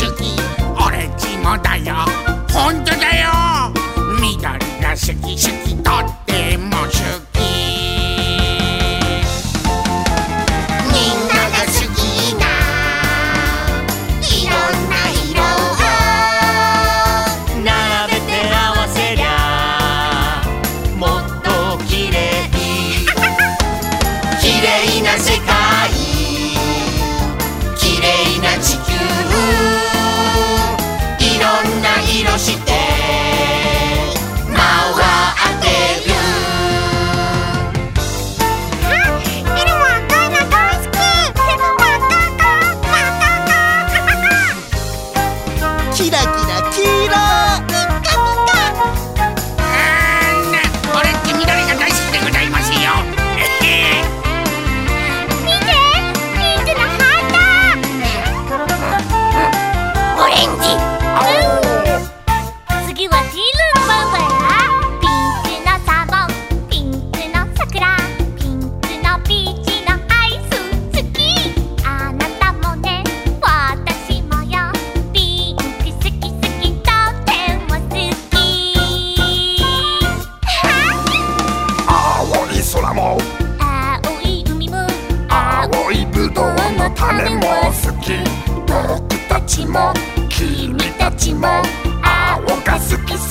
オレンジもだよ。キラキラー色ピカピカんオレって緑が大好きでございますよ。見てピンクのハー。トオレンジ次はールぼも好き僕たちも君たちも青が好きさ